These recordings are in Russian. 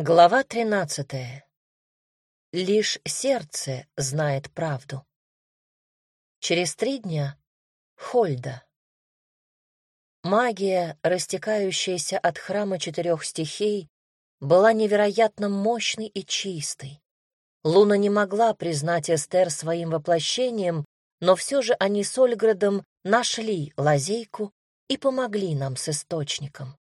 Глава тринадцатая. Лишь сердце знает правду. Через три дня Хольда. Магия, растекающаяся от храма четырех стихий, была невероятно мощной и чистой. Луна не могла признать Эстер своим воплощением, но все же они с Ольградом нашли лазейку и помогли нам с источником.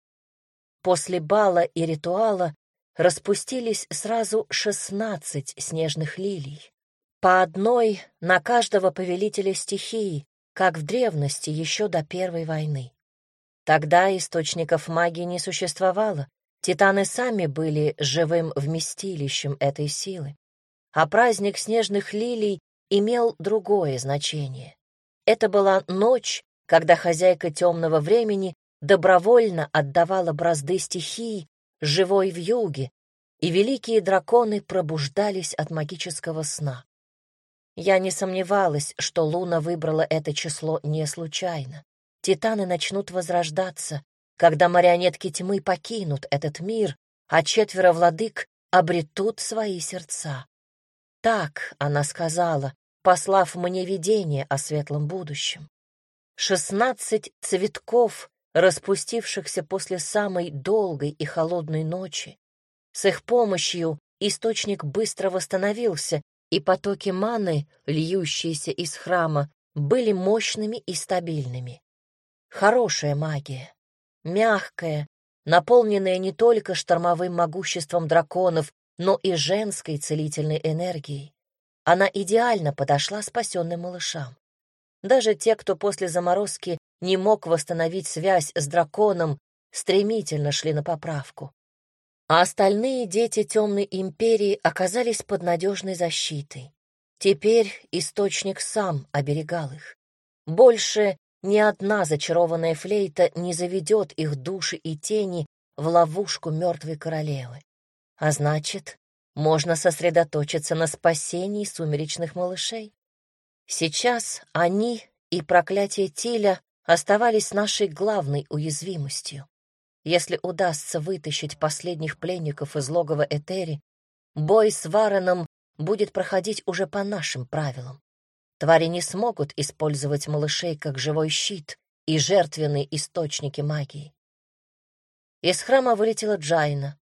После бала и ритуала распустились сразу шестнадцать снежных лилий. По одной на каждого повелителя стихии, как в древности еще до Первой войны. Тогда источников магии не существовало, титаны сами были живым вместилищем этой силы. А праздник снежных лилий имел другое значение. Это была ночь, когда хозяйка темного времени добровольно отдавала бразды стихии живой в юге, и великие драконы пробуждались от магического сна. Я не сомневалась, что Луна выбрала это число не случайно. Титаны начнут возрождаться, когда марионетки тьмы покинут этот мир, а четверо владык обретут свои сердца. Так она сказала, послав мне видение о светлом будущем. Шестнадцать цветков распустившихся после самой долгой и холодной ночи. С их помощью источник быстро восстановился, и потоки маны, льющиеся из храма, были мощными и стабильными. Хорошая магия, мягкая, наполненная не только штормовым могуществом драконов, но и женской целительной энергией. Она идеально подошла спасенным малышам. Даже те, кто после заморозки не мог восстановить связь с драконом, стремительно шли на поправку. А остальные дети Темной Империи оказались под надежной защитой. Теперь источник сам оберегал их. Больше ни одна зачарованная флейта не заведет их души и тени в ловушку мертвой королевы. А значит, можно сосредоточиться на спасении сумеречных малышей. Сейчас они и проклятие Тиля оставались нашей главной уязвимостью. Если удастся вытащить последних пленников из логова Этери, бой с Вареном будет проходить уже по нашим правилам. Твари не смогут использовать малышей как живой щит и жертвенные источники магии. Из храма вылетела Джайна.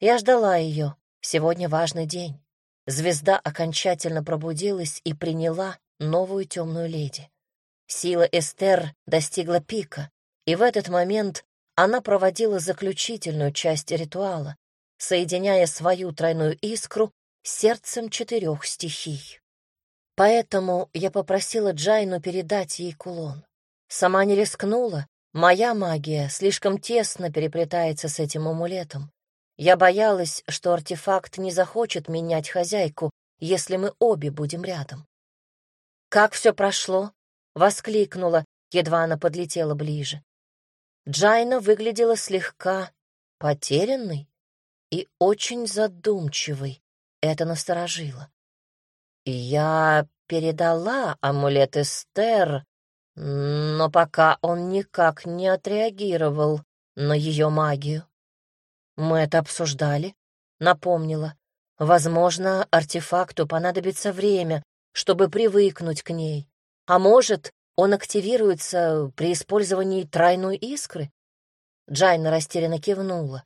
Я ждала ее. Сегодня важный день. Звезда окончательно пробудилась и приняла новую темную леди. Сила Эстер достигла пика, и в этот момент она проводила заключительную часть ритуала, соединяя свою тройную искру с сердцем четырех стихий. Поэтому я попросила Джайну передать ей кулон. Сама не рискнула, моя магия слишком тесно переплетается с этим амулетом. Я боялась, что артефакт не захочет менять хозяйку, если мы обе будем рядом. «Как все прошло?» Воскликнула, едва она подлетела ближе. Джайна выглядела слегка потерянной и очень задумчивой. Это насторожило. Я передала амулет Эстер, но пока он никак не отреагировал на ее магию. Мы это обсуждали, напомнила. Возможно, артефакту понадобится время, чтобы привыкнуть к ней. А может, он активируется при использовании тройной искры? Джайна растерянно кивнула.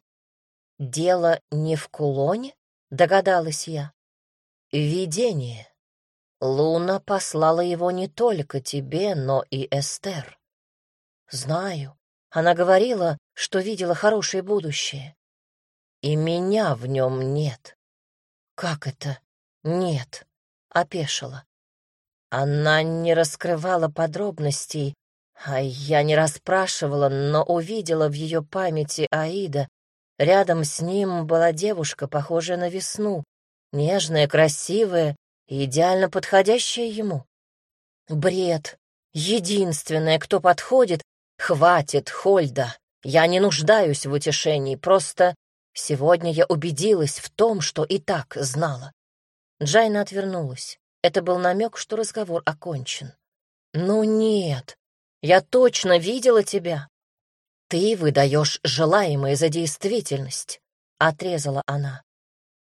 «Дело не в кулоне?» — догадалась я. «Видение. Луна послала его не только тебе, но и Эстер. Знаю. Она говорила, что видела хорошее будущее. И меня в нем нет. Как это? Нет. Опешила. Она не раскрывала подробностей, а я не расспрашивала, но увидела в ее памяти Аида. Рядом с ним была девушка, похожая на весну, нежная, красивая и идеально подходящая ему. Бред. Единственное, кто подходит, хватит, Хольда. Я не нуждаюсь в утешении, просто сегодня я убедилась в том, что и так знала. Джайна отвернулась. Это был намек, что разговор окончен. «Ну нет, я точно видела тебя. Ты выдаешь желаемое за действительность. отрезала она.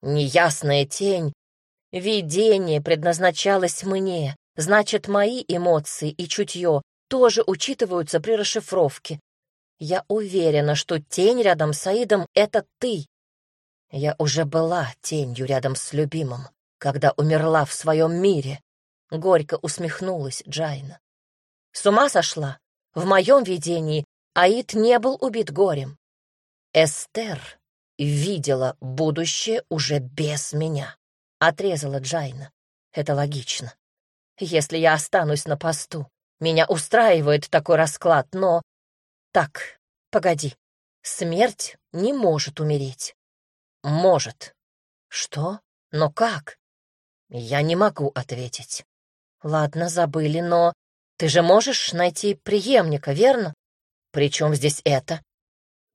Неясная тень. Видение предназначалось мне, значит, мои эмоции и чутье тоже учитываются при расшифровке. Я уверена, что тень рядом с Аидом — это ты. Я уже была тенью рядом с любимым, когда умерла в своем мире. Горько усмехнулась Джайна. С ума сошла? В моем видении Аид не был убит горем. Эстер видела будущее уже без меня, отрезала Джайна. Это логично. Если я останусь на посту, меня устраивает такой расклад, но... Так, погоди. Смерть не может умереть. Может. Что? Но как? Я не могу ответить. Ладно, забыли, но ты же можешь найти преемника, верно? Причем здесь это?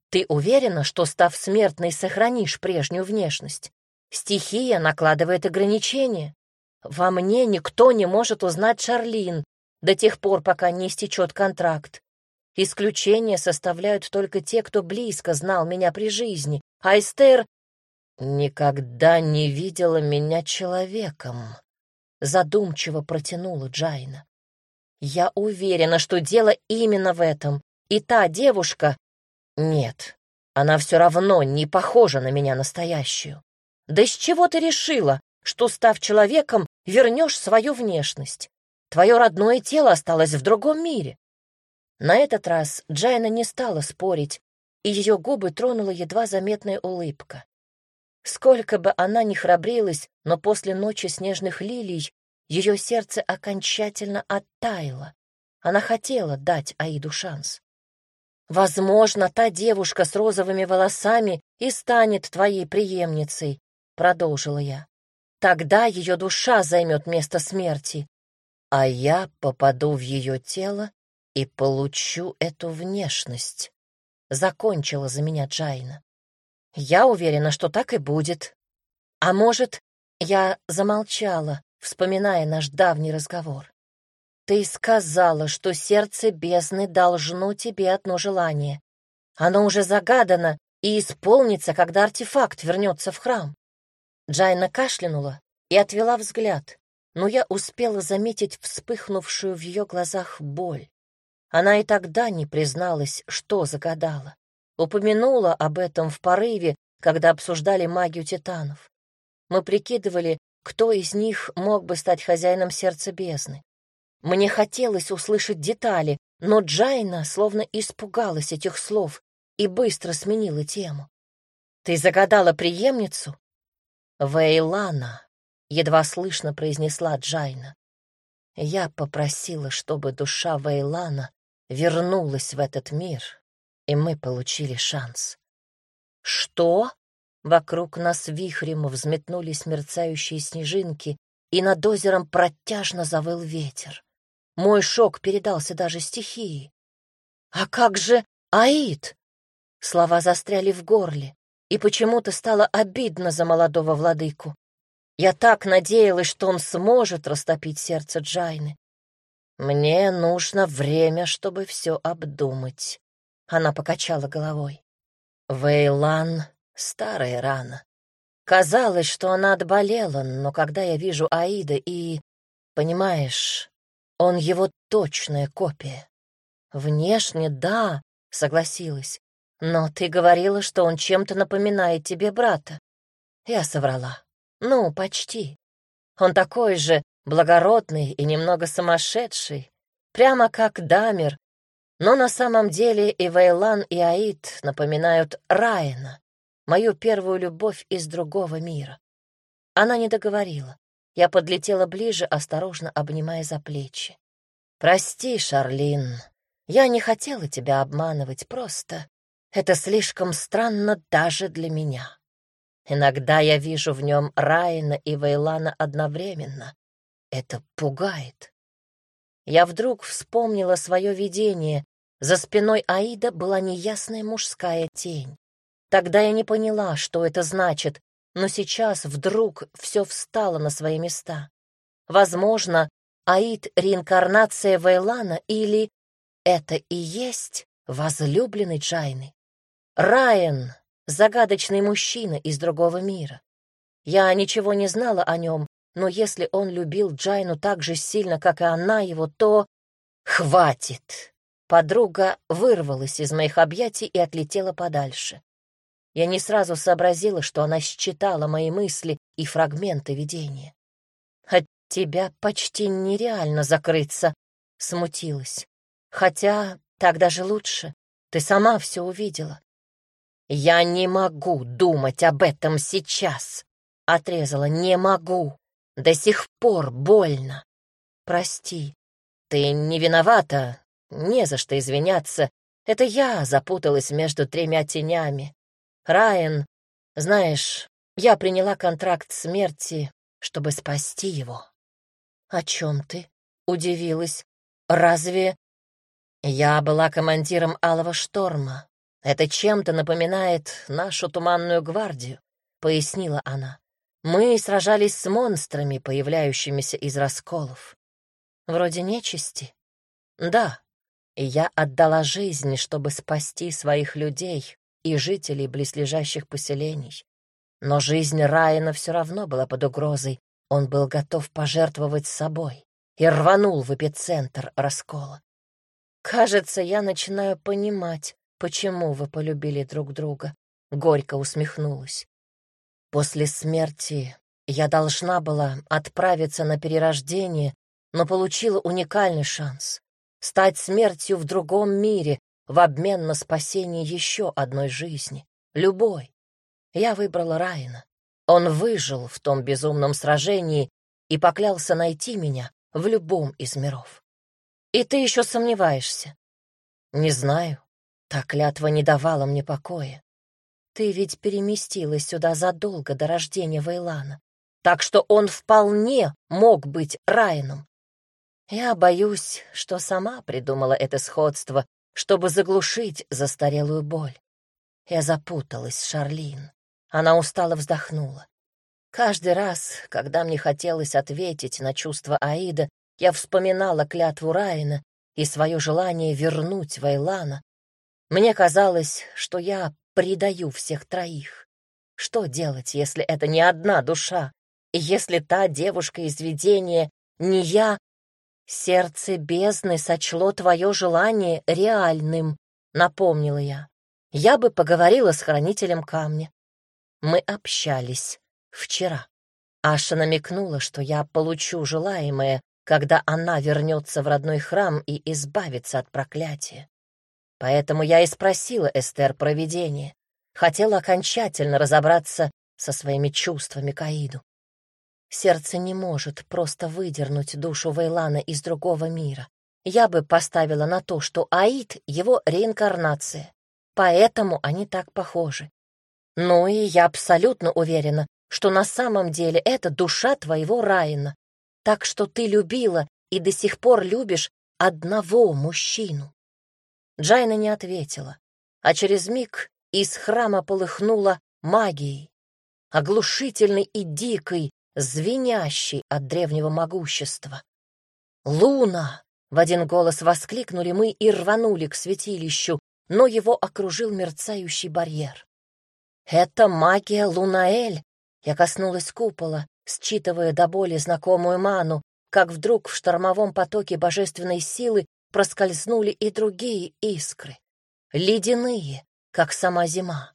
Ты уверена, что, став смертной, сохранишь прежнюю внешность? Стихия накладывает ограничения. Во мне никто не может узнать Шарлин до тех пор, пока не истечет контракт. Исключения составляют только те, кто близко знал меня при жизни, а Эстер никогда не видела меня человеком. Задумчиво протянула Джайна. Я уверена, что дело именно в этом. И та девушка... Нет, она все равно не похожа на меня настоящую. Да с чего ты решила, что, став человеком, вернешь свою внешность? Твое родное тело осталось в другом мире. На этот раз Джайна не стала спорить, и ее губы тронула едва заметная улыбка. Сколько бы она ни храбрилась, но после ночи снежных лилий ее сердце окончательно оттаяло. Она хотела дать Аиду шанс. «Возможно, та девушка с розовыми волосами и станет твоей преемницей», — продолжила я. «Тогда ее душа займет место смерти, а я попаду в ее тело и получу эту внешность», — закончила за меня Джайна. «Я уверена, что так и будет. А может, я замолчала, вспоминая наш давний разговор. Ты сказала, что сердце бездны должно тебе одно желание. Оно уже загадано и исполнится, когда артефакт вернется в храм. Джайна кашлянула и отвела взгляд, но я успела заметить вспыхнувшую в ее глазах боль. Она и тогда не призналась, что загадала. Упомянула об этом в порыве, когда обсуждали магию титанов. Мы прикидывали, кто из них мог бы стать хозяином сердца бездны. Мне хотелось услышать детали, но Джайна словно испугалась этих слов и быстро сменила тему. «Ты загадала преемницу?» «Вейлана», — едва слышно произнесла Джайна. Я попросила, чтобы душа Вейлана вернулась в этот мир, и мы получили шанс. «Что?» Вокруг нас вихрем взметнулись мерцающие снежинки, и над озером протяжно завыл ветер. Мой шок передался даже стихии. «А как же Аид?» Слова застряли в горле, и почему-то стало обидно за молодого владыку. Я так надеялась, что он сможет растопить сердце Джайны. Мне нужно время, чтобы все обдумать. Она покачала головой. Вейлан — старая рана. Казалось, что она отболела, но когда я вижу Аида и... Понимаешь, он его точная копия. Внешне, да, согласилась. Но ты говорила, что он чем-то напоминает тебе брата. Я соврала. Ну, почти. Он такой же благородный и немного сумасшедший, прямо как Дамер. Но на самом деле и Вейлан, и Аид напоминают Райана, мою первую любовь из другого мира. Она не договорила. Я подлетела ближе, осторожно обнимая за плечи. «Прости, Шарлин, я не хотела тебя обманывать, просто это слишком странно даже для меня. Иногда я вижу в нем Райана и Вейлана одновременно. Это пугает». Я вдруг вспомнила свое видение. За спиной Аида была неясная мужская тень. Тогда я не поняла, что это значит, но сейчас вдруг все встало на свои места. Возможно, Аид — реинкарнация Вейлана или это и есть возлюбленный Джайны? Райан загадочный мужчина из другого мира. Я ничего не знала о нем, но если он любил Джайну так же сильно, как и она его, то... Хватит! Подруга вырвалась из моих объятий и отлетела подальше. Я не сразу сообразила, что она считала мои мысли и фрагменты видения. «От тебя почти нереально закрыться», — смутилась. «Хотя так даже лучше. Ты сама все увидела». «Я не могу думать об этом сейчас», — отрезала. «Не могу. До сих пор больно. Прости. Ты не виновата, не за что извиняться. Это я запуталась между тремя тенями. Райан, знаешь, я приняла контракт смерти, чтобы спасти его. О чем ты? Удивилась. Разве... Я была командиром Алого Шторма. Это чем-то напоминает нашу Туманную Гвардию, пояснила она. Мы сражались с монстрами, появляющимися из расколов. Вроде нечисти. Да, и я отдала жизнь, чтобы спасти своих людей, и жителей близлежащих поселений. Но жизнь Райана все равно была под угрозой. Он был готов пожертвовать собой и рванул в эпицентр раскола. «Кажется, я начинаю понимать, почему вы полюбили друг друга», — горько усмехнулась. «После смерти я должна была отправиться на перерождение, но получила уникальный шанс — стать смертью в другом мире, в обмен на спасение еще одной жизни, любой. Я выбрала Райана. Он выжил в том безумном сражении и поклялся найти меня в любом из миров. И ты еще сомневаешься? Не знаю. Та клятва не давала мне покоя. Ты ведь переместилась сюда задолго до рождения Вейлана, так что он вполне мог быть Райаном. Я боюсь, что сама придумала это сходство чтобы заглушить застарелую боль. Я запуталась Шарлин. Она устало вздохнула. Каждый раз, когда мне хотелось ответить на чувства Аида, я вспоминала клятву Райана и свое желание вернуть Вайлана. Мне казалось, что я предаю всех троих. Что делать, если это не одна душа? И если та девушка из видения не я, «Сердце бездны сочло твое желание реальным», — напомнила я. «Я бы поговорила с хранителем камня. Мы общались вчера. Аша намекнула, что я получу желаемое, когда она вернется в родной храм и избавится от проклятия. Поэтому я и спросила Эстер про видение. Хотела окончательно разобраться со своими чувствами к Аиду. Сердце не может просто выдернуть душу Вейлана из другого мира. Я бы поставила на то, что Аид — его реинкарнация. Поэтому они так похожи. Ну и я абсолютно уверена, что на самом деле это душа твоего Райана. Так что ты любила и до сих пор любишь одного мужчину. Джайна не ответила, а через миг из храма полыхнула магией, оглушительной и дикой, звенящий от древнего могущества. «Луна!» — в один голос воскликнули мы и рванули к святилищу, но его окружил мерцающий барьер. «Это магия Лунаэль!» Я коснулась купола, считывая до боли знакомую ману, как вдруг в штормовом потоке божественной силы проскользнули и другие искры. Ледяные, как сама зима.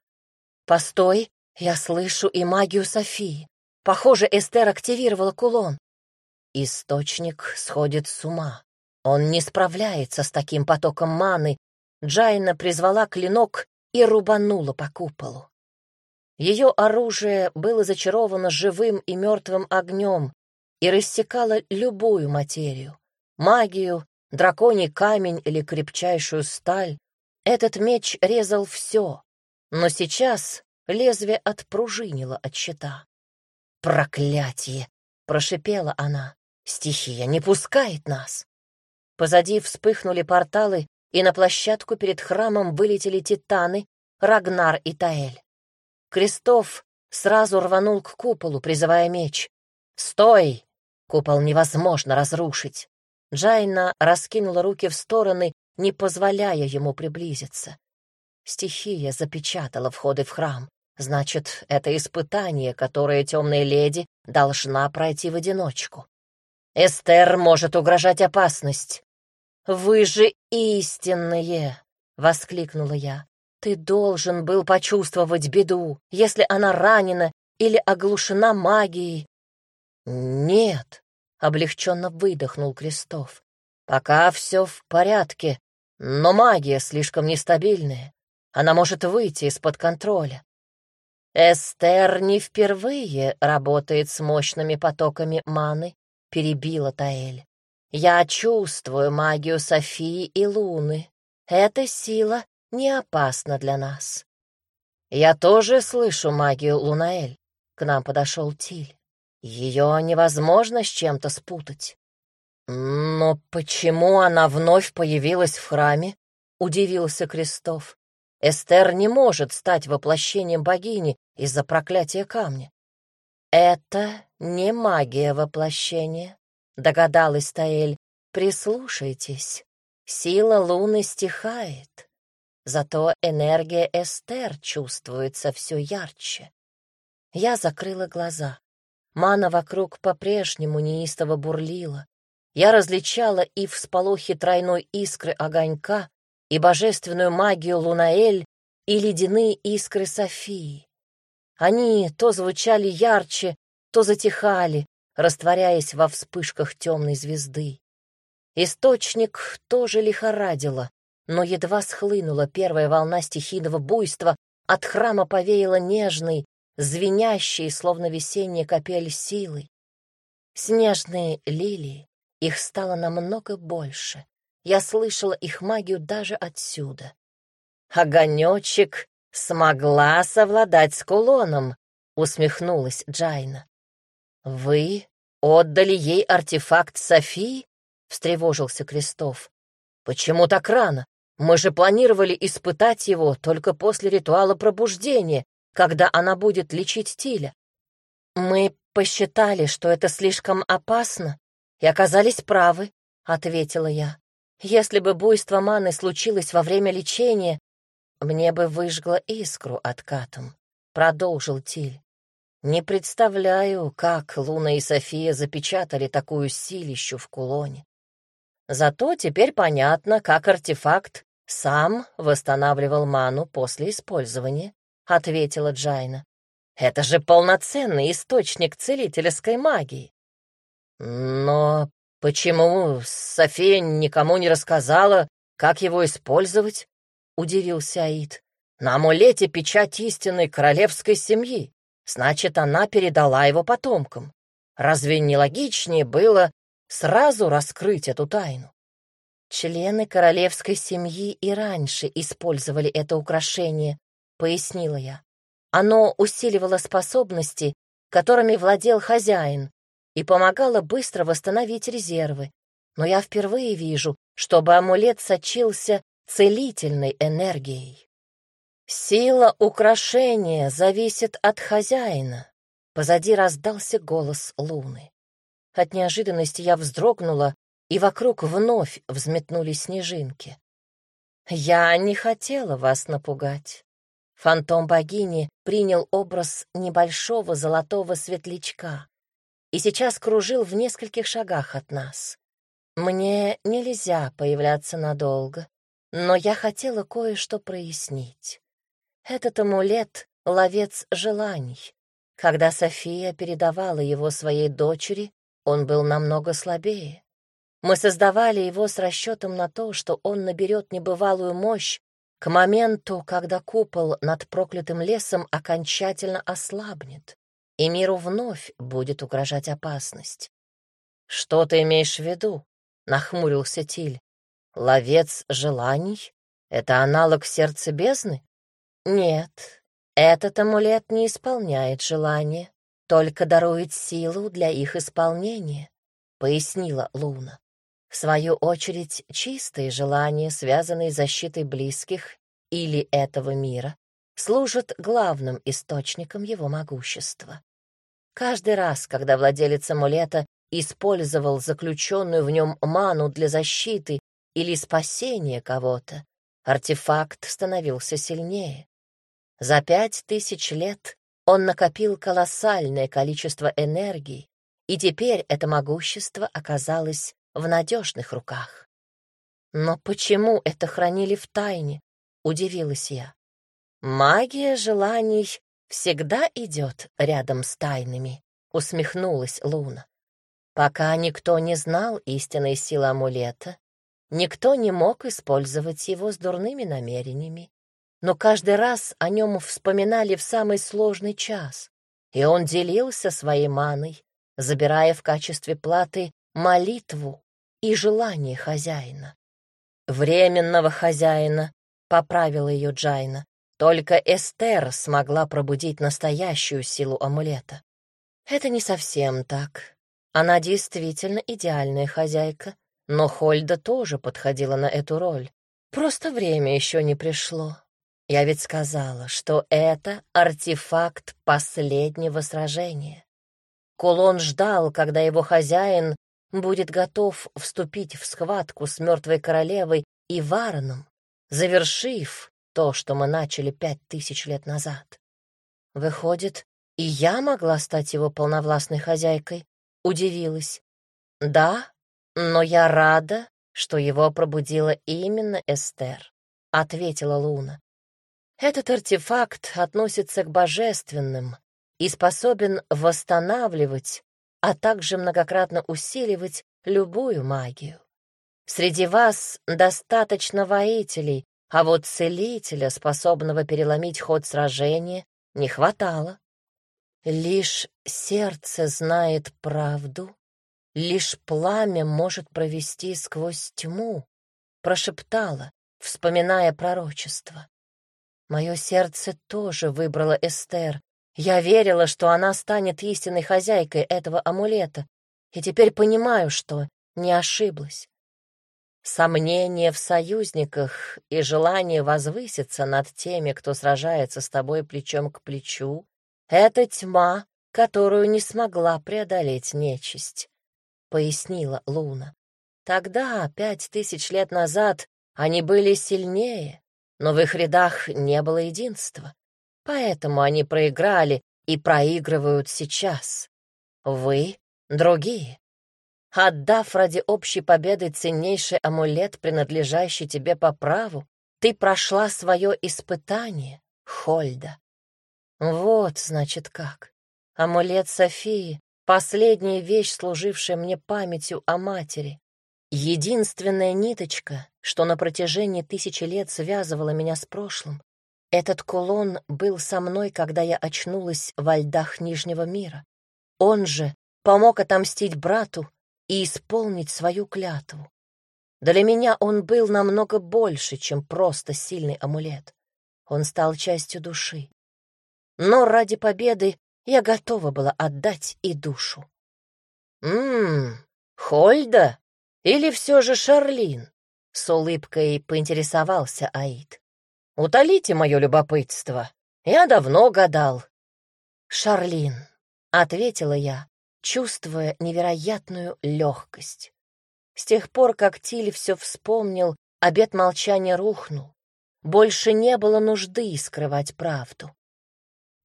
«Постой, я слышу и магию Софии. Похоже, Эстер активировала кулон. Источник сходит с ума. Он не справляется с таким потоком маны. Джайна призвала клинок и рубанула по куполу. Ее оружие было зачаровано живым и мертвым огнем и рассекало любую материю. Магию, драконий камень или крепчайшую сталь. Этот меч резал все, но сейчас лезвие отпружинило от щита. «Проклятие!» — прошипела она. «Стихия не пускает нас!» Позади вспыхнули порталы, и на площадку перед храмом вылетели титаны Рагнар и Таэль. Крестов сразу рванул к куполу, призывая меч. «Стой! Купол невозможно разрушить!» Джайна раскинула руки в стороны, не позволяя ему приблизиться. Стихия запечатала входы в храм. Значит, это испытание, которое темная леди должна пройти в одиночку. Эстер может угрожать опасность. «Вы же истинные!» — воскликнула я. «Ты должен был почувствовать беду, если она ранена или оглушена магией». «Нет», — облегченно выдохнул Крестов. «Пока все в порядке, но магия слишком нестабильная. Она может выйти из-под контроля. Эстер не впервые работает с мощными потоками маны, перебила Таэль. Я чувствую магию Софии и Луны. Эта сила не опасна для нас. Я тоже слышу магию Лунаэль. К нам подошел Тиль. Ее невозможно с чем-то спутать. Но почему она вновь появилась в храме? Удивился Крестов. Эстер не может стать воплощением богини из-за проклятия камня. «Это не магия воплощения», — догадалась Таэль. «Прислушайтесь, сила луны стихает, зато энергия Эстер чувствуется все ярче». Я закрыла глаза. Мана вокруг по-прежнему неистово бурлила. Я различала и всполохи тройной искры огонька, и божественную магию Лунаэль, и ледяные искры Софии. Они то звучали ярче, то затихали, растворяясь во вспышках темной звезды. Источник тоже лихорадило, но едва схлынула первая волна стихийного буйства, от храма повеяло нежной, звенящей, словно весенняя капель силы. Снежные лилии, их стало намного больше. Я слышала их магию даже отсюда. Огонечек смогла совладать с кулоном, усмехнулась Джайна. Вы отдали ей артефакт Софии? встревожился Крестов. Почему так рано? Мы же планировали испытать его только после ритуала пробуждения, когда она будет лечить Тиля. Мы посчитали, что это слишком опасно, и оказались правы, ответила я. Если бы буйство маны случилось во время лечения, мне бы выжгло искру откатом, продолжил Тиль. Не представляю, как Луна и София запечатали такую силищу в кулоне. Зато теперь понятно, как артефакт сам восстанавливал ману после использования, ответила Джайна. Это же полноценный источник целительской магии. Но почему София никому не рассказала, как его использовать? удивился Аид. «На амулете печать истинной королевской семьи. Значит, она передала его потомкам. Разве не логичнее было сразу раскрыть эту тайну?» «Члены королевской семьи и раньше использовали это украшение», — пояснила я. «Оно усиливало способности, которыми владел хозяин, и помогало быстро восстановить резервы. Но я впервые вижу, чтобы амулет сочился целительной энергией. Сила украшения зависит от хозяина. Позади раздался голос луны. От неожиданности я вздрогнула, и вокруг вновь взметнулись снежинки. Я не хотела вас напугать. Фантом богини принял образ небольшого золотого светлячка и сейчас кружил в нескольких шагах от нас. Мне нельзя появляться надолго, но я хотела кое-что прояснить. Этот амулет — ловец желаний. Когда София передавала его своей дочери, он был намного слабее. Мы создавали его с расчетом на то, что он наберет небывалую мощь к моменту, когда купол над проклятым лесом окончательно ослабнет, и миру вновь будет угрожать опасность. «Что ты имеешь в виду?» — нахмурился Тиль. Ловец желаний — это аналог сердца бездны? Нет, этот амулет не исполняет желания, только дарует силу для их исполнения, — пояснила Луна. В свою очередь, чистые желания, связанные с защитой близких или этого мира, служат главным источником его могущества. Каждый раз, когда владелец амулета использовал заключенную в нем ману для защиты или спасение кого-то, артефакт становился сильнее. За пять тысяч лет он накопил колоссальное количество энергии, и теперь это могущество оказалось в надежных руках. Но почему это хранили в тайне? Удивилась я. Магия желаний всегда идет рядом с тайнами, усмехнулась Луна. Пока никто не знал истинной силы амулета, никто не мог использовать его с дурными намерениями но каждый раз о нем вспоминали в самый сложный час, и он делился своей маной, забирая в качестве платы молитву и желание хозяина. Временного хозяина, поправила ее Джайна, только Эстер смогла пробудить настоящую силу амулета. Это не совсем так. Она действительно идеальная хозяйка, но Хольда тоже подходила на эту роль. Просто время еще не пришло. Я ведь сказала, что это артефакт последнего сражения. Кулон ждал, когда его хозяин будет готов вступить в схватку с мертвой королевой и Вараном, завершив то, что мы начали пять тысяч лет назад. Выходит, и я могла стать его полновластной хозяйкой? Удивилась. Да, но я рада, что его пробудила именно Эстер, — ответила Луна. Этот артефакт относится к божественным и способен восстанавливать, а также многократно усиливать любую магию. Среди вас достаточно воителей, а вот целителя, способного переломить ход сражения, не хватало. Лишь сердце знает правду, лишь пламя может провести сквозь тьму, прошептала, вспоминая пророчество. Мое сердце тоже выбрало Эстер. Я верила, что она станет истинной хозяйкой этого амулета, и теперь понимаю, что не ошиблась. Сомнение в союзниках и желание возвыситься над теми, кто сражается с тобой плечом к плечу, — это тьма, которую не смогла преодолеть нечисть, — пояснила Луна. Тогда, пять тысяч лет назад, они были сильнее, но в их рядах не было единства. Поэтому они проиграли и проигрывают сейчас. Вы — другие. Отдав ради общей победы ценнейший амулет, принадлежащий тебе по праву, ты прошла свое испытание, Хольда. Вот, значит, как. Амулет Софии — последняя вещь, служившая мне памятью о матери. Единственная ниточка, что на протяжении тысячи лет связывала меня с прошлым, этот кулон был со мной, когда я очнулась во льдах Нижнего мира. Он же помог отомстить брату и исполнить свою клятву. Для меня он был намного больше, чем просто сильный амулет. Он стал частью души. Но ради победы я готова была отдать и душу. «Ммм, Хольда?» Или все же Шарлин?» — с улыбкой поинтересовался Аид. «Утолите мое любопытство. Я давно гадал». «Шарлин», — ответила я, чувствуя невероятную легкость. С тех пор, как Тиль все вспомнил, обет молчания рухнул. Больше не было нужды скрывать правду.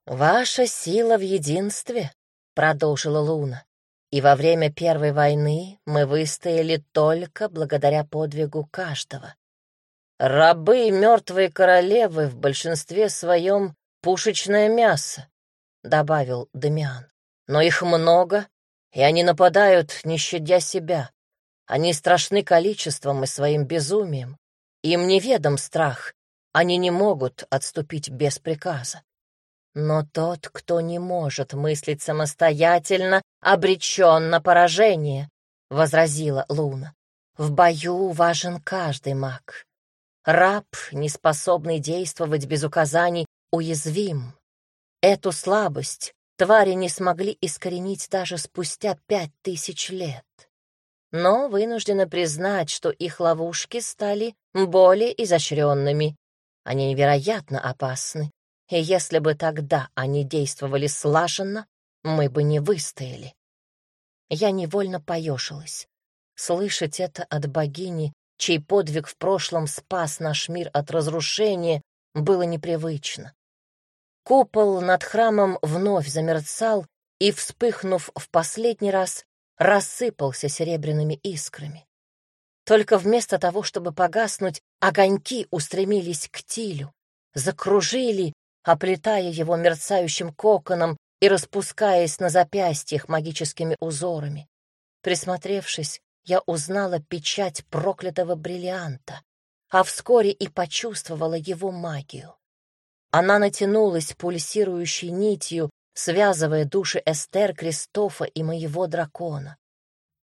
«Ваша сила в единстве», — продолжила Луна. И во время Первой войны мы выстояли только благодаря подвигу каждого. Рабы и мертвые королевы в большинстве своем пушечное мясо, — добавил Дамиан. Но их много, и они нападают, не щадя себя. Они страшны количеством и своим безумием. Им неведом страх, они не могут отступить без приказа. Но тот, кто не может мыслить самостоятельно, обречен на поражение, — возразила Луна. В бою важен каждый маг. Раб, не способный действовать без указаний, уязвим. Эту слабость твари не смогли искоренить даже спустя пять тысяч лет. Но вынуждены признать, что их ловушки стали более изощренными. Они невероятно опасны и если бы тогда они действовали слаженно, мы бы не выстояли. Я невольно поешилась. Слышать это от богини чей подвиг в прошлом спас наш мир от разрушения, было непривычно. Купол над храмом вновь замерцал и, вспыхнув в последний раз, рассыпался серебряными искрами. Только вместо того, чтобы погаснуть, огоньки устремились к Тилю, закружили, оплетая его мерцающим коконом и распускаясь на запястьях магическими узорами. Присмотревшись, я узнала печать проклятого бриллианта, а вскоре и почувствовала его магию. Она натянулась пульсирующей нитью, связывая души Эстер, Кристофа и моего дракона.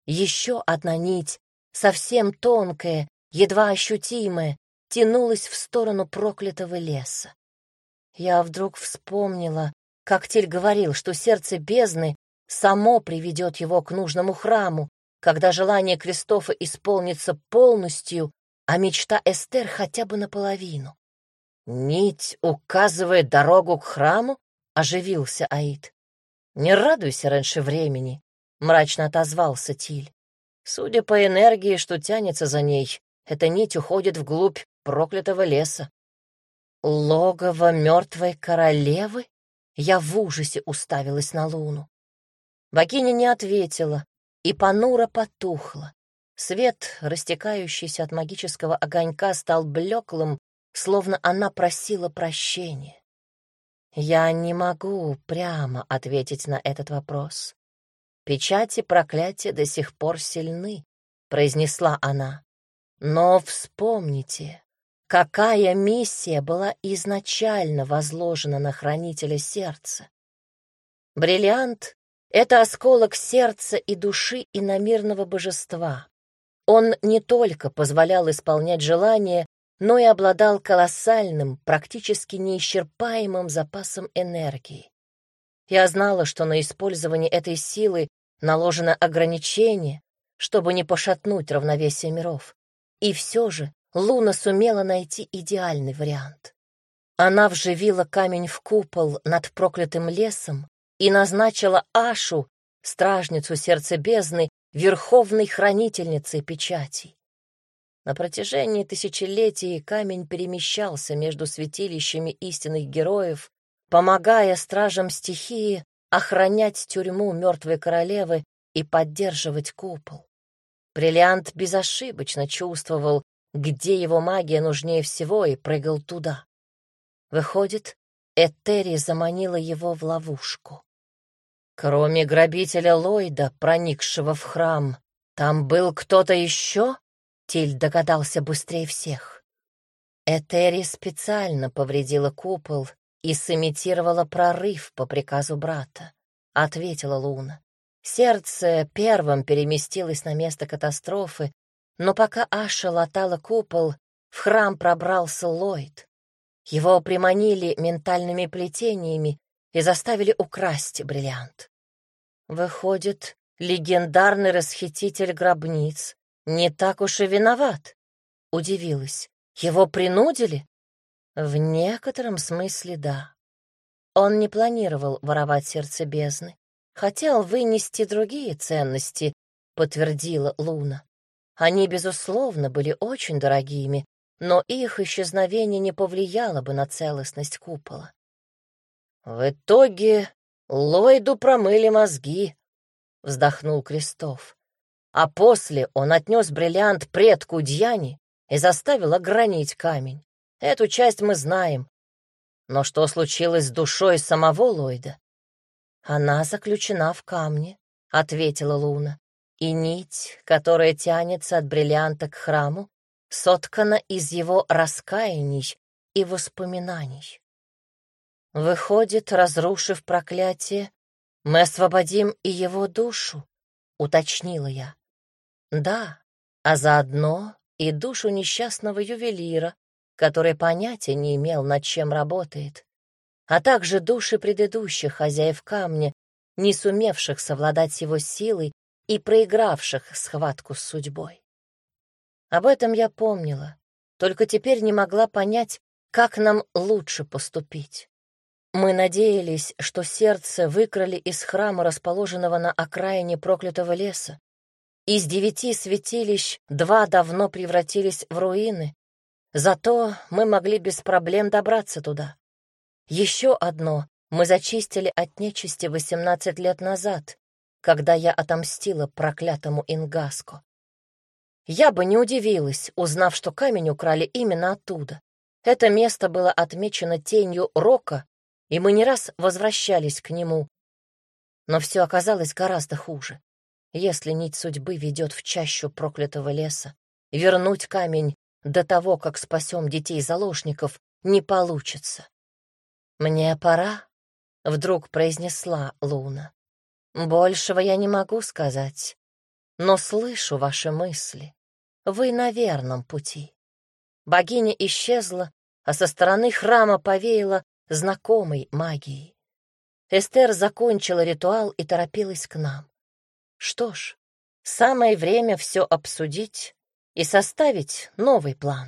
Еще одна нить, совсем тонкая, едва ощутимая, тянулась в сторону проклятого леса. Я вдруг вспомнила, как Тель говорил, что сердце бездны само приведет его к нужному храму, когда желание Кристофа исполнится полностью, а мечта Эстер хотя бы наполовину. «Нить указывает дорогу к храму?» — оживился Аид. «Не радуйся раньше времени», — мрачно отозвался Тиль. «Судя по энергии, что тянется за ней, эта нить уходит вглубь проклятого леса». «Логово мертвой королевы?» Я в ужасе уставилась на луну. Богиня не ответила, и понуро потухла. Свет, растекающийся от магического огонька, стал блеклым, словно она просила прощения. Я не могу прямо ответить на этот вопрос. Печати проклятия до сих пор сильны, произнесла она. Но вспомните, какая миссия была изначально возложена на хранителя сердца. Бриллиант — это осколок сердца и души иномирного божества. Он не только позволял исполнять желания, но и обладал колоссальным, практически неисчерпаемым запасом энергии. Я знала, что на использование этой силы наложено ограничение, чтобы не пошатнуть равновесие миров. И все же Луна сумела найти идеальный вариант. Она вживила камень в купол над проклятым лесом и назначила Ашу, стражницу сердца бездны, верховной хранительницей печатей. На протяжении тысячелетий камень перемещался между святилищами истинных героев, помогая стражам стихии охранять тюрьму мертвой королевы и поддерживать купол. Бриллиант безошибочно чувствовал, где его магия нужнее всего, и прыгал туда. Выходит, Этери заманила его в ловушку. Кроме грабителя Ллойда, проникшего в храм, там был кто-то еще? Тиль догадался быстрее всех. Этери специально повредила купол и сымитировала прорыв по приказу брата, ответила Луна. Сердце первым переместилось на место катастрофы, но пока Аша латала купол, в храм пробрался Ллойд. Его приманили ментальными плетениями и заставили украсть бриллиант. Выходит, легендарный расхититель гробниц не так уж и виноват. Удивилась. Его принудили? В некотором смысле да. Он не планировал воровать сердце бездны. Хотел вынести другие ценности, подтвердила Луна. Они, безусловно, были очень дорогими, но их исчезновение не повлияло бы на целостность купола. В итоге Ллойду промыли мозги, вздохнул Крестов а после он отнес бриллиант предку Дьяни и заставил огранить камень. Эту часть мы знаем. Но что случилось с душой самого Ллойда? Она заключена в камне, — ответила Луна, и нить, которая тянется от бриллианта к храму, соткана из его раскаяний и воспоминаний. Выходит, разрушив проклятие, мы освободим и его душу, — уточнила я. Да, а заодно и душу несчастного ювелира, который понятия не имел, над чем работает, а также души предыдущих хозяев камня, не сумевших совладать его силой и проигравших схватку с судьбой. Об этом я помнила, только теперь не могла понять, как нам лучше поступить. Мы надеялись, что сердце выкрали из храма, расположенного на окраине проклятого леса, Из девяти святилищ два давно превратились в руины, зато мы могли без проблем добраться туда. Еще одно мы зачистили от нечисти 18 лет назад, когда я отомстила проклятому Ингаску. Я бы не удивилась, узнав, что камень украли именно оттуда. Это место было отмечено тенью Рока, и мы не раз возвращались к нему. Но все оказалось гораздо хуже. Если нить судьбы ведет в чащу проклятого леса, вернуть камень до того, как спасем детей-заложников, не получится. «Мне пора», — вдруг произнесла Луна. «Большего я не могу сказать, но слышу ваши мысли. Вы на верном пути». Богиня исчезла, а со стороны храма повеяло знакомой магией. Эстер закончила ритуал и торопилась к нам. Что ж, самое время все обсудить и составить новый план.